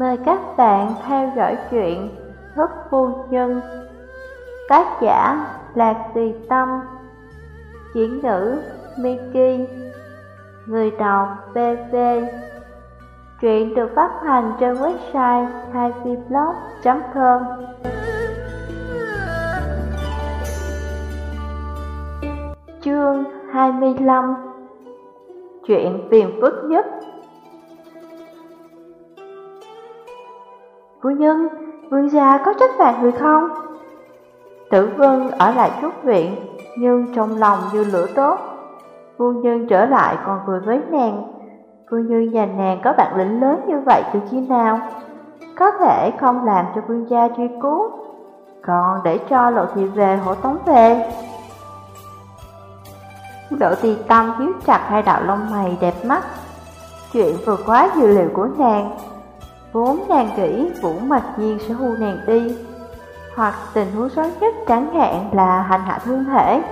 Mời các bạn theo dõi chuyện Thức Phu Nhân. Tác giả Lạc Tùy Tâm. Chuyển ngữ Miki. Người đọc BV Truyện được phát hành trên website haiviblog.com Chương 25 Chuyện phiền phức nhất. Phu nhân, vương gia có trách phạt người không? Tử vân ở lại chút viện, nhưng trong lòng như lửa tốt. Phu nhân trở lại còn cười với nàng. Phu nhân và nàng có bản lĩnh lớn như vậy từ khi nào? Có thể không làm cho vương gia truy cứu, còn để cho lộ thị về hộ tống về. Lộ tì tâm hiếu chặt hai đạo lông mày đẹp mắt. Chuyện vừa quá dự liệu của nàng, Vốn nàng nghĩ Vũ Mạch Nhiên sẽ hưu nàng đi Hoặc tình huống xấu nhất chẳng hạn là hành hạ thương thể.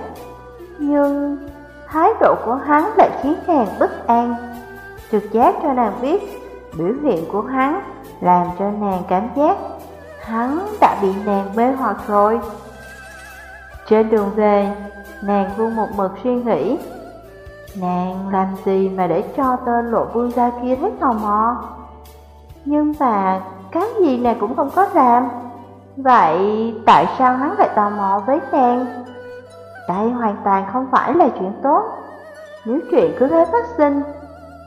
Nhưng thái độ của hắn lại khiến nàng bất an. Trực giác cho nàng biết Biểu hiện của hắn làm cho nàng cảm giác Hắn đã bị nàng mê hoặc rồi. Trên đường về, nàng luôn một mực suy nghĩ Nàng làm gì mà để cho tên lộ vương gia kia thấy tò mò? Nhưng mà cái gì nàng cũng không có làm Vậy tại sao hắn lại tò mò với nàng? Đây hoàn toàn không phải là chuyện tốt Nếu chuyện cứ thế phát sinh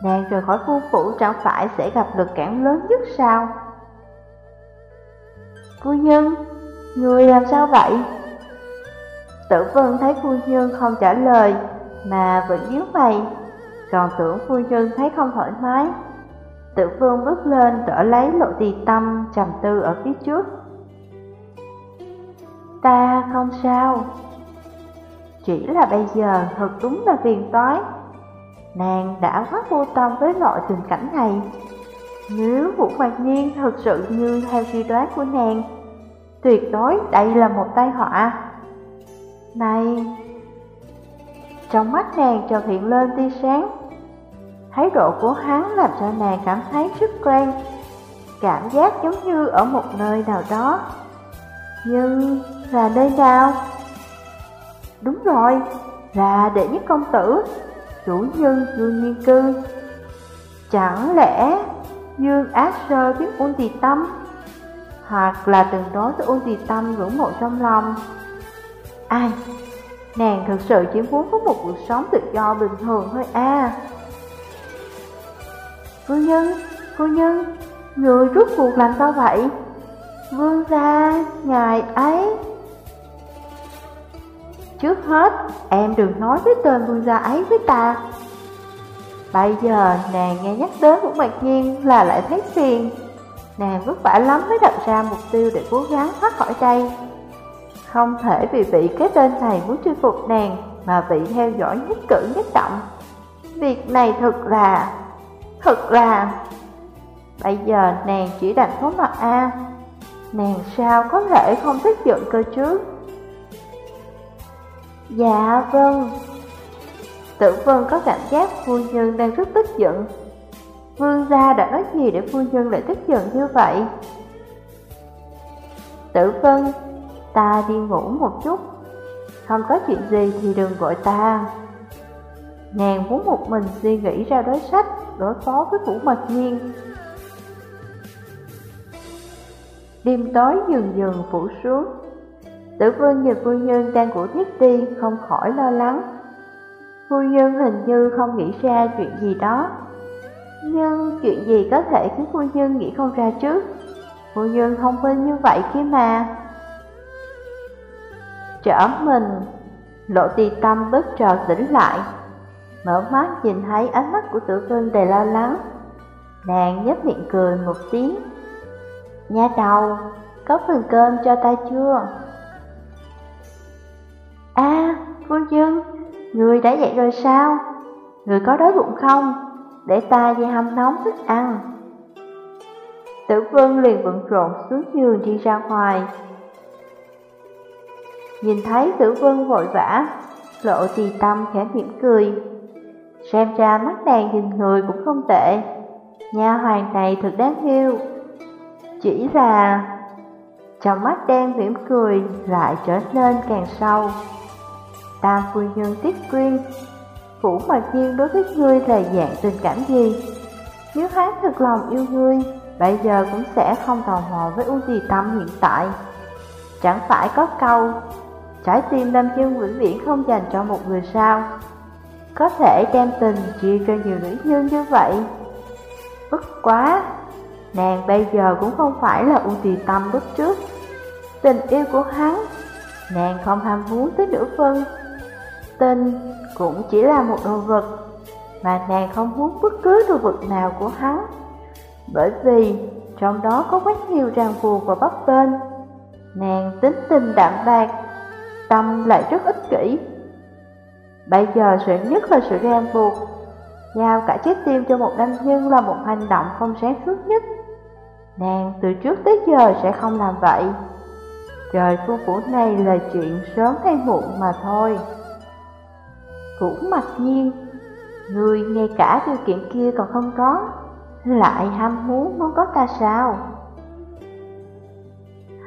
Nàng rời khỏi khu phủ chẳng phải sẽ gặp lực cản lớn nhất sao? Phu nhân, người làm sao vậy? Tử vân thấy phu nhân không trả lời Mà vẫn nhíu mày Còn tưởng phu nhân thấy không thoải mái Tử vương bước lên, đỡ lấy lộ tỳ tâm trầm tư ở phía trước. Ta không sao. Chỉ là bây giờ, thật đúng là phiền toái. Nàng đã quá vô tâm với loại tình cảnh này. Nếu Vũ Hoàng Nhiên thật sự như theo suy đoán của nàng, Tuyệt đối đây là một tai họa. Này, Trong mắt nàng chợt hiện lên tia sáng. Thái độ của hắn làm cho nàng cảm thấy rất quen. Cảm giác giống như ở một nơi nào đó. Nhưng là nơi nào? Đúng rồi, là đệ nhất công tử Chủ nhân Dương Nhiên Cư. Chẳng lẽ Dương Ác Sơ biết Uông Tì Tâm? Hoặc là từng đối với Uông Tì Tâm ngưỡng mộ trong lòng? Ai? Nàng thực sự chỉ muốn có một cuộc sống tự do bình thường thôi à. Phu nhân, phu nhân, người rút cuộc làm sao vậy? Vương gia, ngài ấy. Trước hết, em đừng nói với tên vương gia ấy với ta. Bây giờ nàng nghe nhắc đến Vũ Mạc Nhiên là lại thấy phiền. Nàng vất vả lắm mới đặt ra mục tiêu để cố gắng thoát khỏi đây. Không thể vì bị cái tên này muốn chinh phục nàng Mà bị theo dõi nhất cử nhất động. Việc này thật là Thật là Bây giờ nàng chỉ đành phó mặt A. Nàng sao có thể không tức giận cơ chứ? Dạ vâng. Tử vân có cảm giác phu nhân đang rất tức giận. Vương gia đã nói gì để phu nhân lại tức giận như vậy? Tử vân, Ta đi ngủ một chút. Không có chuyện gì thì đừng gọi ta. Nàng muốn một mình suy nghĩ ra đối sách đối phó với Vũ Mật Nhiên. Đêm tối dần dần phủ xuống, tử vương và phu nhân đang ngủ thiết đi không khỏi lo lắng. Phu nhân hình như không nghĩ ra chuyện gì đó, nhưng chuyện gì có thể khiến phu nhân nghĩ không ra chứ? Phu nhân thông minh như vậy kia mà. Trở mình, lộ tì tâm bất trò tỉnh lại, Mở mắt nhìn thấy ánh mắt của tử vân đầy lo lắng Nàng nhếch miệng cười một tiếng Nha đầu, có phần cơm cho ta chưa? À, phu nhân, người đã dậy rồi sao? Người có đói bụng không? Để ta đi hâm nóng thức ăn Tử vân liền bận rộn xuống giường đi ra ngoài Nhìn thấy tử vân vội vã Lộ tì tâm khẽ mỉm cười Xem ra mắt nàng nhìn người cũng không tệ. Nhà hoàng này thật đáng yêu. Chỉ là trong mắt đen mỉm cười lại trở nên càng sâu. Tam phu nhân tiết quyên Vũ mặc nhiên đối với ngươi là dạng tình cảm gì? Nếu hắn thực lòng yêu ngươi, Bây giờ cũng sẽ không tò mò với U Tì Tâm hiện tại. Chẳng phải có câu, Trái tim Lâm chân vĩnh viễn không dành cho một người sao? Có thể đem tình chia cho nhiều nữ nhân như vậy? Bất quá, Nàng bây giờ cũng không phải là ưu Tì Tâm lúc trước. Tình yêu của hắn, Nàng không ham muốn tới nửa phân Tình cũng chỉ là một đồ vật, Mà nàng không muốn bất cứ đồ vật nào của hắn. Bởi vì trong đó có quá nhiều ràng buộc và bắp bên. Nàng tính tình đạm bạc, Tâm lại rất ích kỷ. Bây giờ sợ nhất là sự ràng buộc. Giao cả trái tim cho một nam nhân là một hành động không sáng suốt nhất. Nàng từ trước tới giờ sẽ không làm vậy. Trời phu phủ này là chuyện sớm hay muộn mà thôi. Cũng mặc nhiên, Người ngay cả điều kiện kia còn không có, Lại ham muốn muốn có ta sao?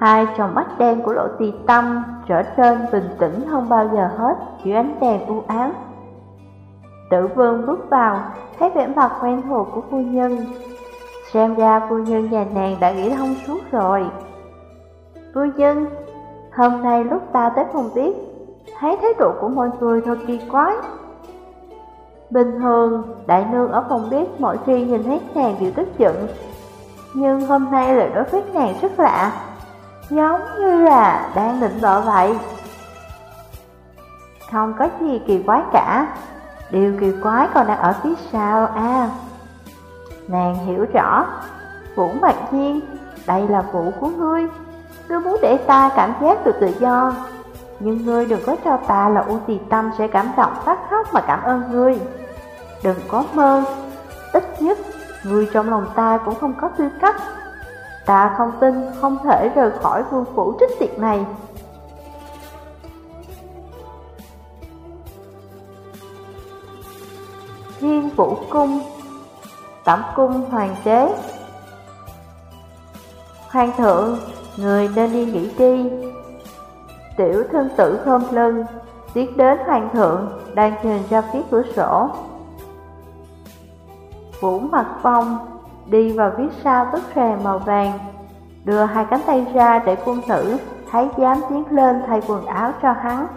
Hai tròng mắt đen của lộ tì tâm trở nên bình tĩnh hơn bao giờ hết dưới ánh đèn u ám. Tử vương bước vào, thấy vẻ mặt quen thuộc của phu nhân. Xem ra phu nhân nhà nàng đã nghĩ thông suốt rồi. Phu nhân, hôm nay lúc ta tới phòng tiếp thấy thái độ của mọi người thật kỳ quái. Bình thường, đại nương ở phòng biết mỗi khi nhìn thấy nàng đều tức giận. Nhưng hôm nay lại đối với nàng rất lạ, giống như là đang định vợ vậy. Không có gì kỳ quái cả, điều kỳ quái còn đang ở phía sau à. Nàng hiểu rõ, Vũ Mạc Nhiên, đây là vũ của ngươi, ngươi muốn để ta cảm giác được tự do. Nhưng ngươi đừng có cho ta là U Tì Tâm sẽ cảm động phát khóc mà cảm ơn ngươi. Đừng có mơ, ít nhất ngươi trong lòng ta cũng không có tư cách Ta không tin không thể rời khỏi vương phủ trích tiệt này. Thiên Vũ Cung Tẩm Cung Hoàng Đế. Hoàng thượng, người nên đi nghỉ đi. Tiểu thân tử khom lưng Tiến đến hoàng thượng Đang nhìn ra phía cửa sổ. Vũ mặt phong đi vào phía sau bức rèm màu vàng, đưa hai cánh tay ra để quân tử thấy dám tiến lên thay quần áo cho hắn.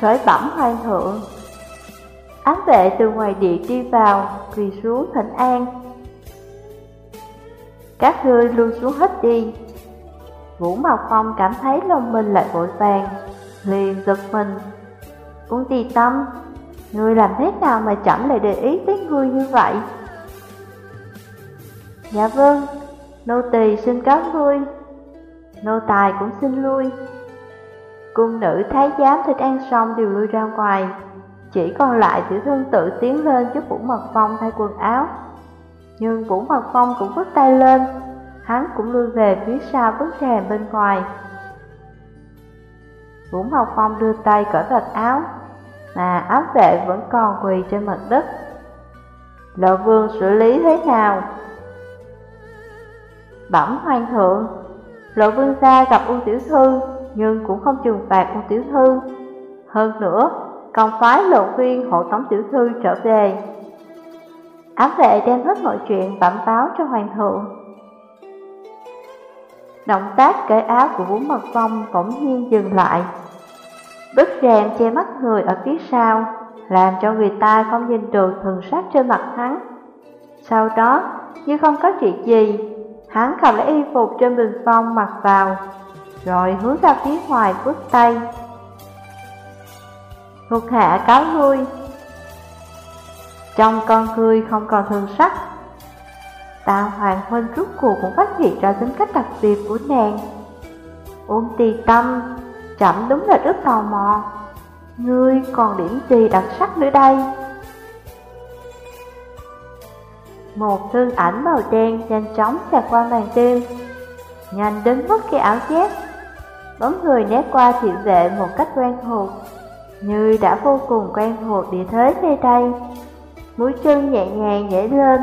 Khởi bẩm hoàng thượng Ám vệ từ ngoài điện đi vào, quỳ xuống thỉnh an. Các ngươi lưu xuống hết đi. Vũ Mạc Phong cảm thấy lòng mình lại vội vàng, liền giật mình. cũng tì tâm, ngươi làm thế nào mà chẳng lại để ý tới ngươi như vậy? Dạ vâng, nô tỳ xin cáo lui Nô tài cũng xin lui. Cung nữ thái giám thích ăn xong đều lui ra ngoài Chỉ còn lại tiểu thương tự tiến lên giúp Vũ Mật Phong thay quần áo. Nhưng Vũ Mật Phong cũng vứt tay lên Hắn cũng lui về phía sau bức rèm bên ngoài. Vũ Mật Phong đưa tay cởi vạt áo Mà áo vệ vẫn còn quỳ trên mặt đất. Lộ vương xử lý thế nào? Bẩm hoàng thượng, lộ vương gia gặp u Tiểu Thư, nhưng cũng không trừng phạt u Tiểu Thư. Hơn nữa, còn phái lộ viên hộ tống Tiểu Thư trở về. Ám vệ đem hết mọi chuyện bẩm báo cho hoàng thượng. Động tác cởi áo của Vũ Mật Phong bỗng nhiên dừng lại. Bức rèm che mắt người ở phía sau, làm cho người ta không nhìn được thần sắc trên mặt hắn. Sau đó, như không có chuyện gì, Hắn cầm lấy y phục trên bình phong mặc vào, rồi hướng ra phía ngoài bước tay. Thuộc hạ cáo lui. Trong con cười không còn thường sắc. Tạ Hoàng Huynh rút cuộc cũng phát hiện ra tính cách đặc biệt của nàng. ôn tì tâm, chậm đúng là rất tò mò. Ngươi còn điểm gì đặc sắc nữa đây? Một thương ảnh màu đen nhanh chóng xẹt qua màn đêm Nhanh đến mất cái áo giáp Bóng người né qua thị vệ một cách quen thuộc Như đã vô cùng quen thuộc địa thế nơi đây Mũi chân nhẹ nhàng nhảy lên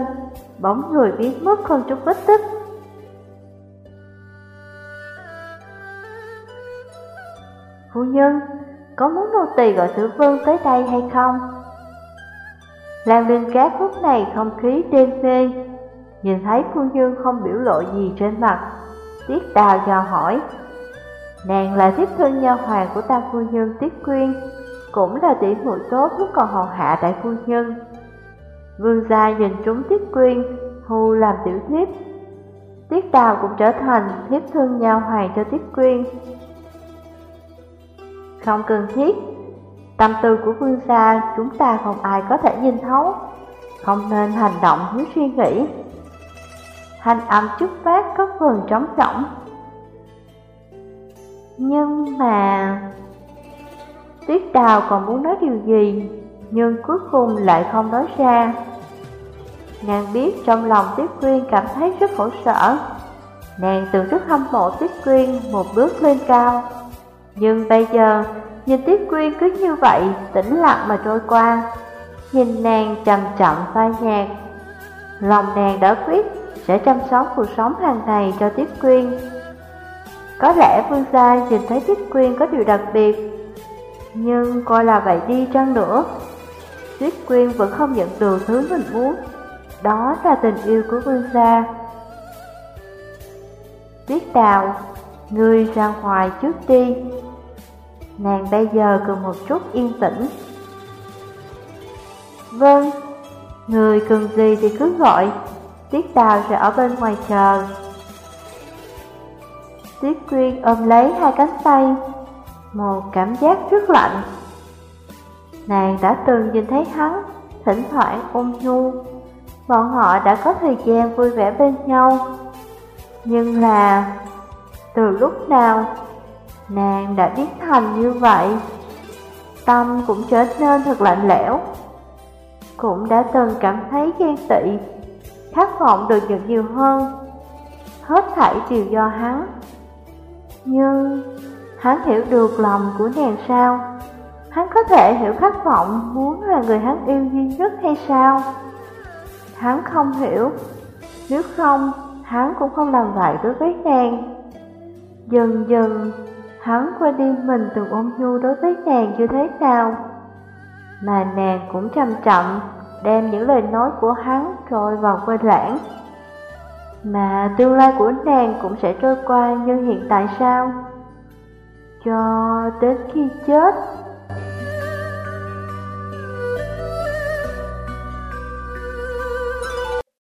bóng người biến mất không chút vết tích. Phu nhân, có muốn nô tỳ gọi tử vương tới đây hay không? Lan Linh Cát lúc này không khí đêm mê, nhìn thấy phu nhân không biểu lộ gì trên mặt, Tiết Đào dò hỏi. Nàng là thiếp thân nha hoàng của tam phu nhân Tiết Quyên, cũng là tỷ muội tốt lúc còn hầu hạ đại phu nhân. Vương gia nhìn trúng Tiết Quyên, hù làm tiểu thiếp. Tiết Đào cũng trở thành thiếp thân nha hoàng cho Tiết Quyên. Không cần thiết, tâm tư của vương gia chúng ta không ai có thể nhìn thấu, không nên hành động thiếu suy nghĩ. Hành âm chút phát có phần trống rỗng. Nhưng mà... Tuyết đào còn muốn nói điều gì, nhưng cuối cùng lại không nói ra. Nàng biết trong lòng Tuyết Quyên cảm thấy rất khổ sở. Nàng từng rất hâm mộ Tuyết Quyên một bước lên cao. Nhưng bây giờ, nhìn Tiết Quyên cứ như vậy, tĩnh lặng mà trôi qua. Nhìn nàng chậm chậm phai nhạt. Lòng nàng đã quyết sẽ chăm sóc cuộc sống hàng ngày cho Tiết Quyên. Có lẽ Vương Gia nhìn thấy Tiết Quyên có điều đặc biệt, nhưng coi là vậy đi chăng nữa. Tiết Quyên vẫn không nhận được thứ mình muốn, đó là tình yêu của Vương Gia. Tiết Đào, người ra ngoài trước đi. Nàng bây giờ cần một chút yên tĩnh. Vâng, người cần gì thì cứ gọi, Tiết Đào sẽ ở bên ngoài chờ. Tiết Quyên ôm lấy hai cánh tay, một cảm giác rất lạnh. Nàng đã từng nhìn thấy hắn, thỉnh thoảng ôm nhu. Bọn họ đã có thời gian vui vẻ bên nhau. Nhưng là, từ lúc nào, nàng đã biến thành như vậy. Tâm cũng trở nên thật lạnh lẽo. Cũng đã từng cảm thấy ghen tị khát vọng được nhận nhiều hơn. Hết thảy đều do hắn. Nhưng hắn hiểu được lòng của nàng sao? Hắn có thể hiểu khát vọng muốn là người hắn yêu duy nhất hay sao? Hắn không hiểu, nếu không, hắn cũng không làm vậy đối với nàng. Dần dần, hắn quên đi mình từng ôm nhu đối với nàng như thế nào. Mà nàng cũng trầm trọng, đem những lời nói của hắn trôi vào quên lãng. Mà tương lai của nàng cũng sẽ trôi qua như hiện tại sao? Cho đến khi chết